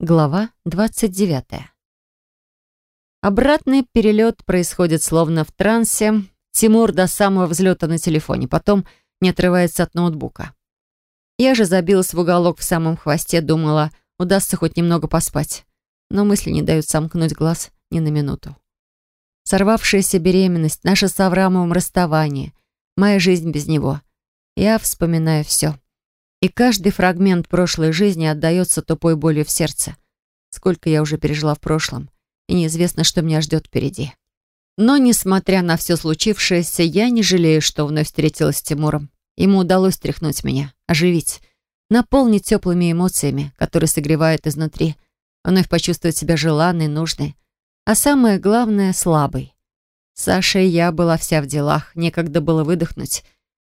Глава 29. Обратный перелет происходит словно в трансе. Тимур до самого взлета на телефоне, потом не отрывается от ноутбука. Я же забилась в уголок в самом хвосте, думала, удастся хоть немного поспать. Но мысли не дают сомкнуть глаз ни на минуту. Сорвавшаяся беременность, наше с Аврамовым расставание, моя жизнь без него. Я вспоминаю все. И каждый фрагмент прошлой жизни отдается тупой болью в сердце. Сколько я уже пережила в прошлом, и неизвестно, что меня ждет впереди. Но, несмотря на все случившееся, я не жалею, что вновь встретилась с Тимуром. Ему удалось тряхнуть меня, оживить, наполнить теплыми эмоциями, которые согревают изнутри, вновь почувствовать себя желанной, нужной, а самое главное — слабой. Саша и я была вся в делах, некогда было выдохнуть.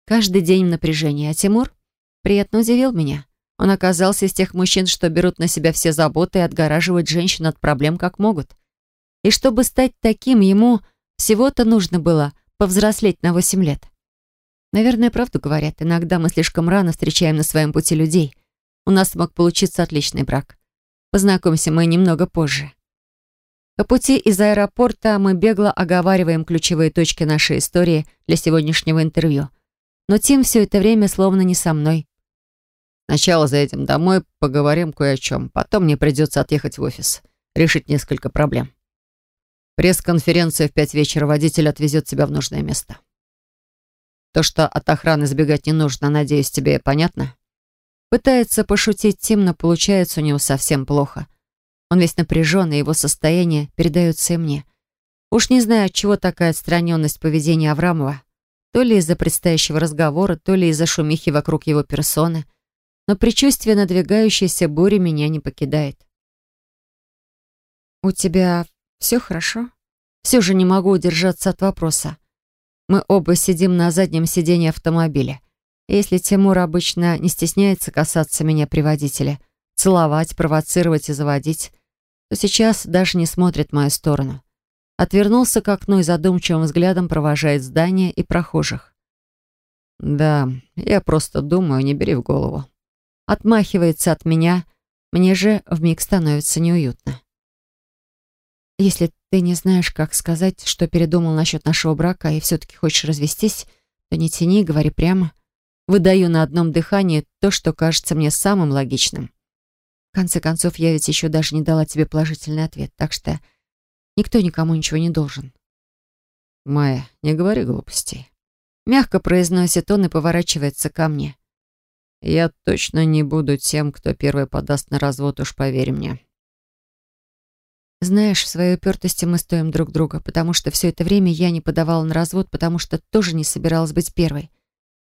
Каждый день в а Тимур приятно удивил меня. Он оказался из тех мужчин, что берут на себя все заботы и отгораживают женщин от проблем как могут. И чтобы стать таким, ему всего-то нужно было повзрослеть на 8 лет. Наверное, правду говорят. Иногда мы слишком рано встречаем на своем пути людей. У нас мог получиться отличный брак. Познакомимся мы немного позже. По пути из аэропорта мы бегло оговариваем ключевые точки нашей истории для сегодняшнего интервью. Но Тим все это время словно не со мной. Сначала заедем домой, поговорим кое о чем. Потом мне придется отъехать в офис, решить несколько проблем. Пресс-конференция в пять вечера. Водитель отвезет тебя в нужное место. То, что от охраны сбегать не нужно, надеюсь, тебе понятно? Пытается пошутить Тим, но получается у него совсем плохо. Он весь напряженный, его состояние передается и мне. Уж не знаю, от чего такая отстраненность поведения Аврамова. То ли из-за предстоящего разговора, то ли из-за шумихи вокруг его персоны. Но предчувствие надвигающейся бури меня не покидает. «У тебя все хорошо?» Все же не могу удержаться от вопроса. Мы оба сидим на заднем сиденье автомобиля. Если Тимур обычно не стесняется касаться меня при водителе, целовать, провоцировать и заводить, то сейчас даже не смотрит в мою сторону. Отвернулся к окну и задумчивым взглядом провожает здание и прохожих. «Да, я просто думаю, не бери в голову». Отмахивается от меня, мне же вмиг становится неуютно. Если ты не знаешь, как сказать, что передумал насчет нашего брака и все-таки хочешь развестись, то не тяни, говори прямо. Выдаю на одном дыхании то, что кажется мне самым логичным. В конце концов, я ведь еще даже не дала тебе положительный ответ, так что никто никому ничего не должен. «Майя, не говори глупостей». Мягко произносит он и поворачивается ко мне. «Я точно не буду тем, кто первый подаст на развод, уж поверь мне. Знаешь, в своей упертости мы стоим друг друга, потому что все это время я не подавала на развод, потому что тоже не собиралась быть первой.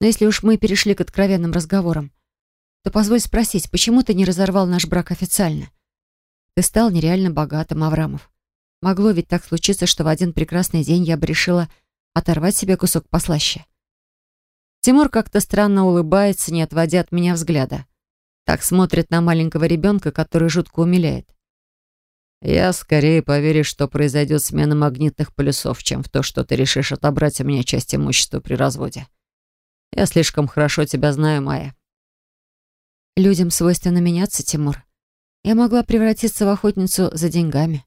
Но если уж мы перешли к откровенным разговорам, то позволь спросить, почему ты не разорвал наш брак официально? Ты стал нереально богатым, Аврамов. Могло ведь так случиться, что в один прекрасный день я бы решила оторвать себе кусок послаще. Тимур как-то странно улыбается, не отводя от меня взгляда. Так смотрит на маленького ребенка, который жутко умиляет. Я скорее поверю, что произойдет смена магнитных полюсов, чем в то, что ты решишь отобрать у меня часть имущества при разводе. Я слишком хорошо тебя знаю, Майя. Людям свойственно меняться, Тимур. Я могла превратиться в охотницу за деньгами.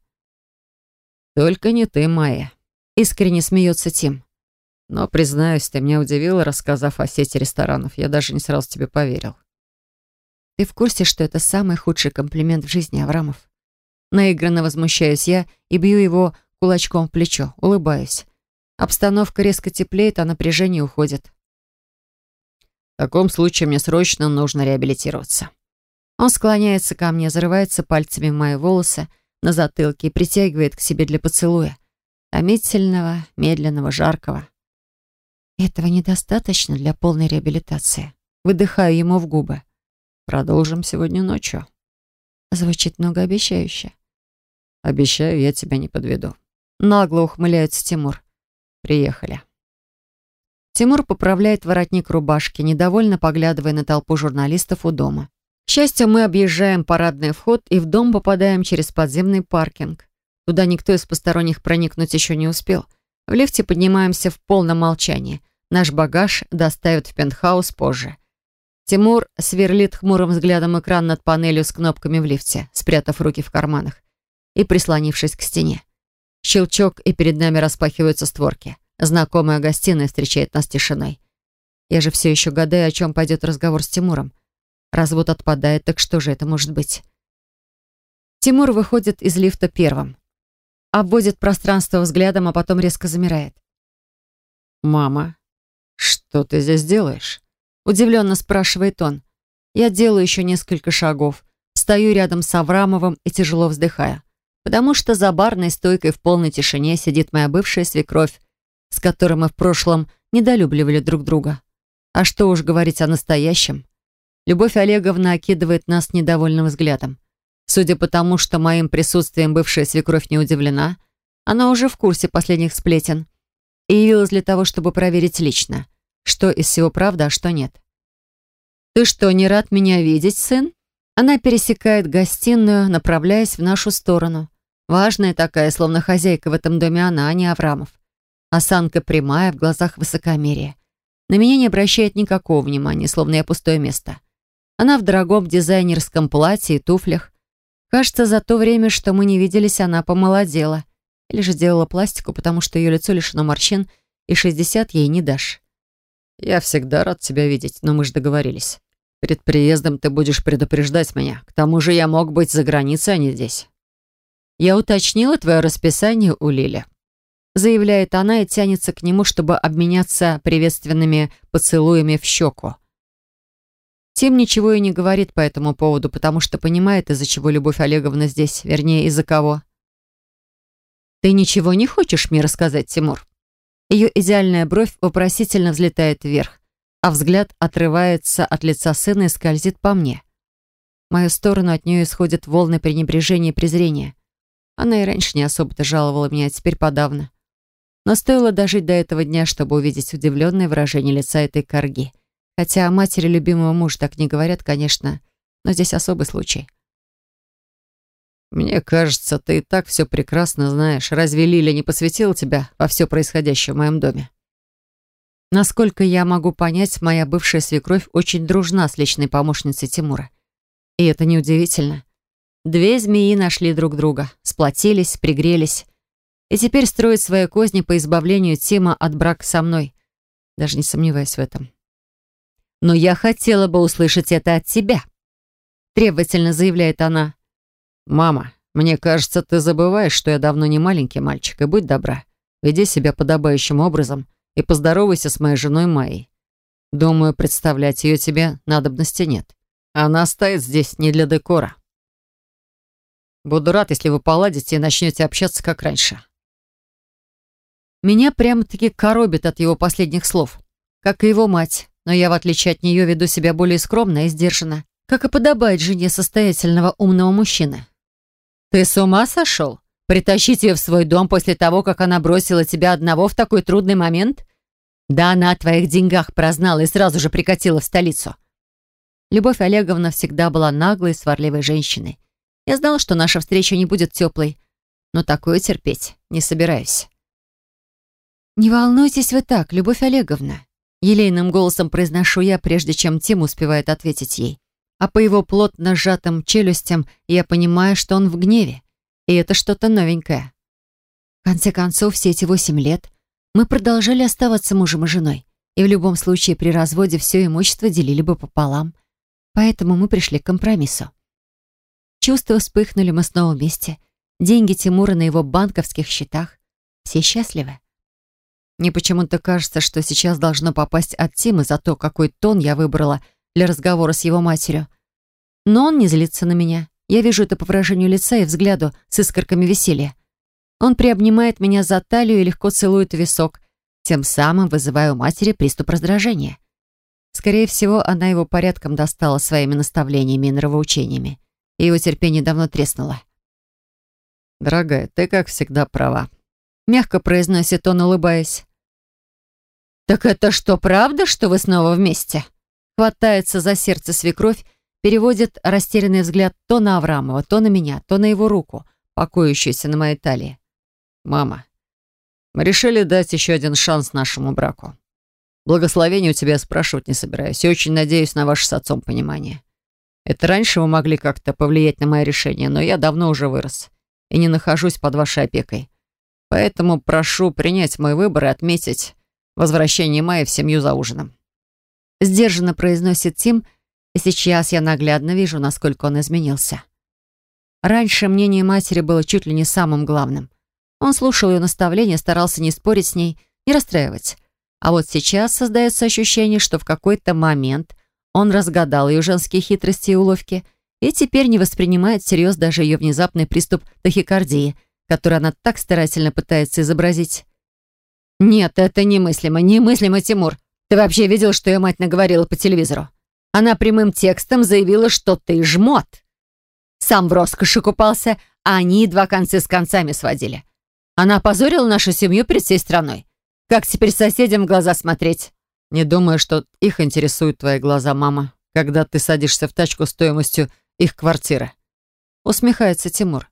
Только не ты, Майя. Искренне смеется Тим. Но, признаюсь, ты меня удивила, рассказав о сети ресторанов. Я даже не сразу тебе поверил. Ты в курсе, что это самый худший комплимент в жизни, Аврамов? Наигранно возмущаюсь я и бью его кулачком в плечо, улыбаюсь. Обстановка резко теплеет, а напряжение уходит. В таком случае мне срочно нужно реабилитироваться. Он склоняется ко мне, зарывается пальцами в мои волосы на затылке и притягивает к себе для поцелуя. Томительного, медленного, жаркого. Этого недостаточно для полной реабилитации. Выдыхаю ему в губы. Продолжим сегодня ночью. Звучит многообещающе. Обещаю, я тебя не подведу. Нагло ухмыляется Тимур. Приехали. Тимур поправляет воротник рубашки, недовольно поглядывая на толпу журналистов у дома. К счастью, мы объезжаем парадный вход и в дом попадаем через подземный паркинг. Туда никто из посторонних проникнуть еще не успел. В лифте поднимаемся в полном молчании. Наш багаж доставят в пентхаус позже. Тимур сверлит хмурым взглядом экран над панелью с кнопками в лифте, спрятав руки в карманах и прислонившись к стене. Щелчок, и перед нами распахиваются створки. Знакомая гостиная встречает нас тишиной. Я же все еще гадаю, о чем пойдет разговор с Тимуром. Развод отпадает, так что же это может быть? Тимур выходит из лифта первым. Обводит пространство взглядом, а потом резко замирает. «Мама, что ты здесь делаешь?» Удивленно спрашивает он. Я делаю еще несколько шагов, стою рядом с Аврамовым и тяжело вздыхаю, потому что за барной стойкой в полной тишине сидит моя бывшая свекровь, с которой мы в прошлом недолюбливали друг друга. А что уж говорить о настоящем? Любовь Олеговна окидывает нас недовольным взглядом. Судя по тому, что моим присутствием бывшая свекровь не удивлена, она уже в курсе последних сплетен и явилась для того, чтобы проверить лично — что из всего правда, а что нет. «Ты что, не рад меня видеть, сын?» Она пересекает гостиную, направляясь в нашу сторону. Важная такая, словно хозяйка в этом доме она, а не Аврамов. Осанка прямая, в глазах высокомерие. На меня не обращает никакого внимания, словно я пустое место. Она в дорогом дизайнерском платье и туфлях. Кажется, за то время, что мы не виделись, она помолодела. Или же делала пластику, потому что ее лицо лишено морщин, и 60 ей не дашь. «Я всегда рад тебя видеть, но мы же договорились. Перед приездом ты будешь предупреждать меня. К тому же я мог быть за границей, а не здесь». «Я уточнила твое расписание у Лили», заявляет она и тянется к нему, чтобы обменяться приветственными поцелуями в щеку. Тим ничего и не говорит по этому поводу, потому что понимает, из-за чего Любовь Олеговна здесь, вернее, из-за кого. «Ты ничего не хочешь мне рассказать, Тимур?» Ее идеальная бровь вопросительно взлетает вверх, а взгляд отрывается от лица сына и скользит по мне. В мою сторону от нее исходят волны пренебрежения и презрения. Она и раньше не особо-то жаловала меня, а теперь подавно. Но стоило дожить до этого дня, чтобы увидеть удивленное выражение лица этой корги. Хотя о матери любимого мужа так не говорят, конечно, но здесь особый случай. «Мне кажется, ты и так все прекрасно знаешь. Разве Лиля не посвятила тебя во все происходящее в моем доме?» Насколько я могу понять, моя бывшая свекровь очень дружна с личной помощницей Тимура. И это неудивительно. Две змеи нашли друг друга, сплотились, пригрелись. И теперь строят свои козни по избавлению Тима от брака со мной. Даже не сомневаюсь в этом. «Но я хотела бы услышать это от тебя», — требовательно заявляет она. «Мама, мне кажется, ты забываешь, что я давно не маленький мальчик, и будь добра, веди себя подобающим образом и поздоровайся с моей женой Майей. Думаю, представлять ее тебе надобности нет. Она стоит здесь не для декора. Буду рад, если вы поладите и начнете общаться как раньше». Меня прямо-таки коробит от его последних слов, как и его мать, но я, в отличие от нее, веду себя более скромно и сдержанно, как и подобает жене состоятельного умного мужчины. «Ты с ума сошел? Притащить ее в свой дом после того, как она бросила тебя одного в такой трудный момент? Да она о твоих деньгах прознала и сразу же прикатила в столицу». Любовь Олеговна всегда была наглой, сварливой женщиной. Я знала, что наша встреча не будет теплой, но такое терпеть не собираюсь. «Не волнуйтесь вы так, Любовь Олеговна», — елейным голосом произношу я, прежде чем Тим успевает ответить ей а по его плотно сжатым челюстям я понимаю, что он в гневе, и это что-то новенькое. В конце концов, все эти восемь лет мы продолжали оставаться мужем и женой, и в любом случае при разводе все имущество делили бы пополам, поэтому мы пришли к компромиссу. Чувства вспыхнули, мы снова вместе, деньги Тимура на его банковских счетах, все счастливы. Мне почему-то кажется, что сейчас должно попасть от Тима за то, какой тон я выбрала — для разговора с его матерью. Но он не злится на меня. Я вижу это по выражению лица и взгляду с искорками веселья. Он приобнимает меня за талию и легко целует висок, тем самым вызывая у матери приступ раздражения. Скорее всего, она его порядком достала своими наставлениями и нравоучениями, и его терпение давно треснуло. «Дорогая, ты, как всегда, права», — мягко произносит он, улыбаясь. «Так это что, правда, что вы снова вместе?» Хватается за сердце свекровь, переводит растерянный взгляд то на Аврамова, то на меня, то на его руку, покоящуюся на моей талии. «Мама, мы решили дать еще один шанс нашему браку. Благословения у тебя спрашивать не собираюсь и очень надеюсь на ваше с отцом понимание. Это раньше вы могли как-то повлиять на мое решение, но я давно уже вырос и не нахожусь под вашей опекой. Поэтому прошу принять мой выбор и отметить возвращение Майи в семью за ужином. Сдержанно произносит Тим, и сейчас я наглядно вижу, насколько он изменился. Раньше мнение матери было чуть ли не самым главным. Он слушал ее наставления, старался не спорить с ней, не расстраивать. А вот сейчас создается ощущение, что в какой-то момент он разгадал ее женские хитрости и уловки и теперь не воспринимает всерьез даже ее внезапный приступ тахикардии, который она так старательно пытается изобразить. «Нет, это немыслимо, немыслимо, Тимур. Ты вообще видел, что ее мать наговорила по телевизору? Она прямым текстом заявила, что ты жмот. Сам в роскоши купался, а они два концы с концами сводили. Она опозорила нашу семью перед всей страной. Как теперь соседям в глаза смотреть? Не думаю, что их интересуют твои глаза, мама, когда ты садишься в тачку стоимостью их квартиры. Усмехается Тимур.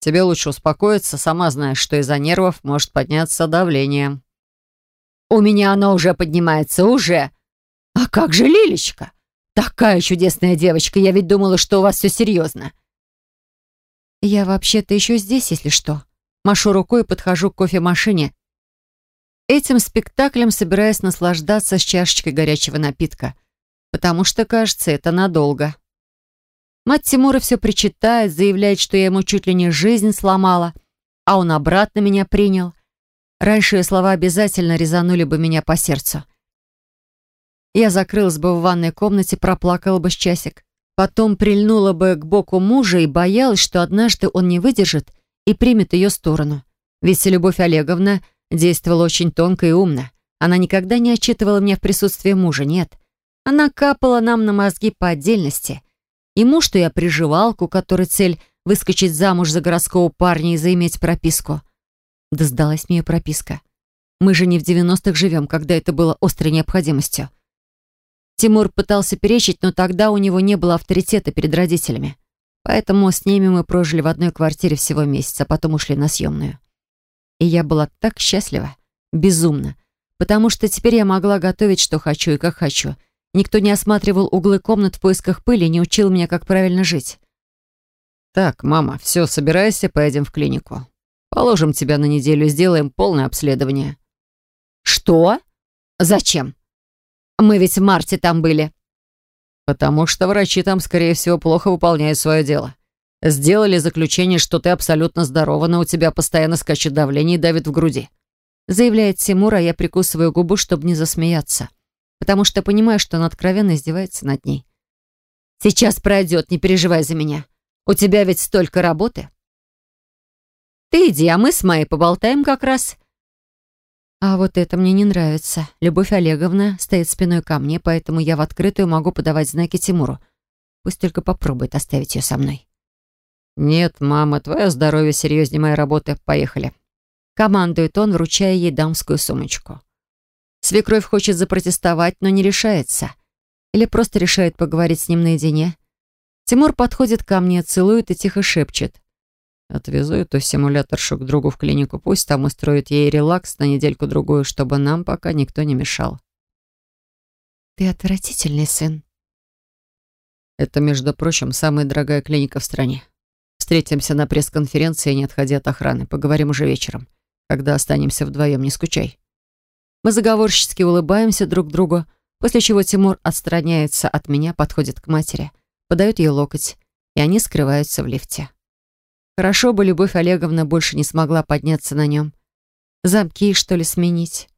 Тебе лучше успокоиться, сама знаешь, что из-за нервов может подняться давление. У меня оно уже поднимается, уже. А как же Лилечка? Такая чудесная девочка, я ведь думала, что у вас все серьезно. Я вообще-то еще здесь, если что. Машу рукой и подхожу к кофемашине. Этим спектаклем собираюсь наслаждаться с чашечкой горячего напитка, потому что, кажется, это надолго. Мать Тимура все причитает, заявляет, что я ему чуть ли не жизнь сломала, а он обратно меня принял. Раньше ее слова обязательно резанули бы меня по сердцу. Я закрылась бы в ванной комнате, проплакала бы с часик. Потом прильнула бы к боку мужа и боялась, что однажды он не выдержит и примет ее сторону. Ведь Любовь Олеговна действовала очень тонко и умно. Она никогда не отчитывала меня в присутствии мужа, нет. Она капала нам на мозги по отдельности. Ему, что я приживалку, которой цель выскочить замуж за городского парня и заиметь прописку. Да сдалась мне прописка. Мы же не в 90-х живем, когда это было острой необходимостью. Тимур пытался перечить, но тогда у него не было авторитета перед родителями. Поэтому с ними мы прожили в одной квартире всего месяц, а потом ушли на съемную. И я была так счастлива, безумно, потому что теперь я могла готовить, что хочу и как хочу. Никто не осматривал углы комнат в поисках пыли не учил меня, как правильно жить. «Так, мама, все, собирайся, поедем в клинику. Положим тебя на неделю, сделаем полное обследование». «Что? Зачем?» Мы ведь в марте там были». «Потому что врачи там, скорее всего, плохо выполняют свое дело. Сделали заключение, что ты абсолютно здорова, но у тебя постоянно скачет давление и давит в груди». Заявляет Тимур, а я прикусываю губу, чтобы не засмеяться. Потому что понимаю, что он откровенно издевается над ней. «Сейчас пройдет, не переживай за меня. У тебя ведь столько работы». «Ты иди, а мы с Майей поболтаем как раз. А вот это мне не нравится. Любовь Олеговна стоит спиной ко мне, поэтому я в открытую могу подавать знаки Тимуру. Пусть только попробует оставить ее со мной. «Нет, мама, твое здоровье серьезнее моей работы. Поехали». Командует он, вручая ей дамскую сумочку. Свекровь хочет запротестовать, но не решается. Или просто решает поговорить с ним наедине. Тимур подходит ко мне, целует и тихо шепчет. Отвезу эту симуляторшу к другу в клинику. Пусть там устроит ей релакс на недельку-другую, чтобы нам пока никто не мешал. Ты отвратительный сын. Это, между прочим, самая дорогая клиника в стране. Встретимся на пресс-конференции, не отходя от охраны. Поговорим уже вечером. Когда останемся вдвоем, не скучай. Мы заговорчески улыбаемся друг другу, после чего Тимур отстраняется от меня, подходит к матери, подает ей локоть, и они скрываются в лифте. Хорошо бы Любовь Олеговна больше не смогла подняться на нем. Замки, что ли, сменить?